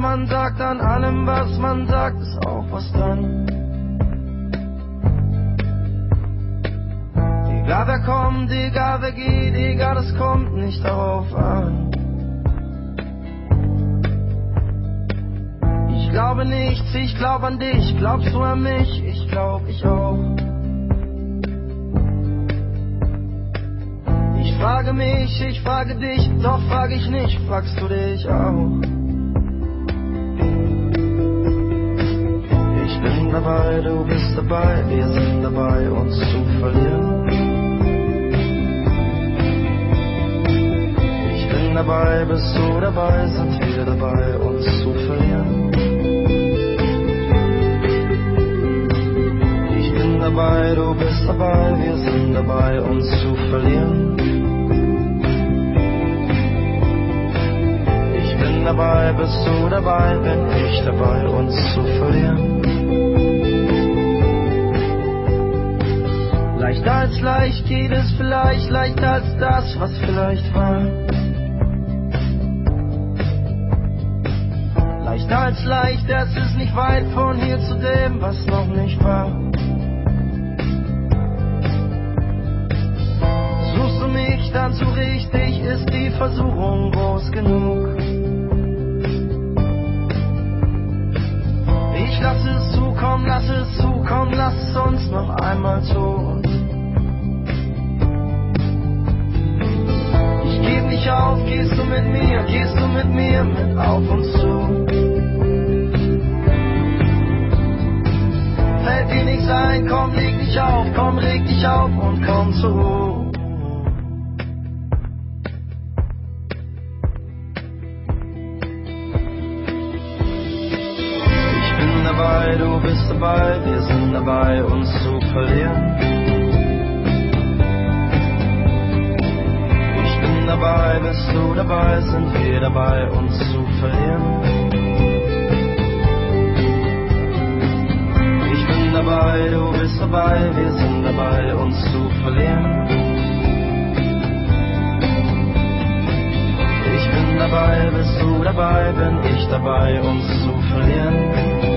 man sagt, an allem, was man sagt, ist auch was dran. Egal wer kommt, egal wer geht, egal, es kommt nicht darauf an. Ich glaube nichts, ich glaube an dich, glaubst du an mich? Ich glaub, ich auch. Ich frage mich, ich frage dich, doch frage ich nicht, fragst du dich auch? Bin dabei, du bist dabei, wir sind dabei, uns zu verlieren. Ich bin dabei, bist du dabei, sind wir dabei, uns zu verlieren. Ich bin dabei, du bist dabei, wir sind dabei, uns zu verlieren. Ich bin dabei, bist du dabei, bin ich dabei, uns zu verlieren. Als leicht geht es vielleicht, leichter als das, was vielleicht war. Leichter als leicht, es ist nicht weit von hier zu dem, was noch nicht war. Suchst du mich dann zu richtig, ist die Versuchung groß genug. Ich lass es zukommen, lass es zukommen, lass es uns noch einmal tun. Gehst du mit mir, gehst du mit mir mit auf und zu. Fällt dir nichts ein, komm, leg dich auf, komm, reg dich auf und komm Ruhe. Ich bin dabei, du bist dabei, wir sind dabei, uns zu verlieren. Dabei, bist du dabei, sind wir dabei, uns zu verlieren. Ich bin dabei, du bist dabei, wir sind dabei, uns zu verlieren. Ich bin dabei, bist du dabei, bin ich dabei, uns zu verlieren.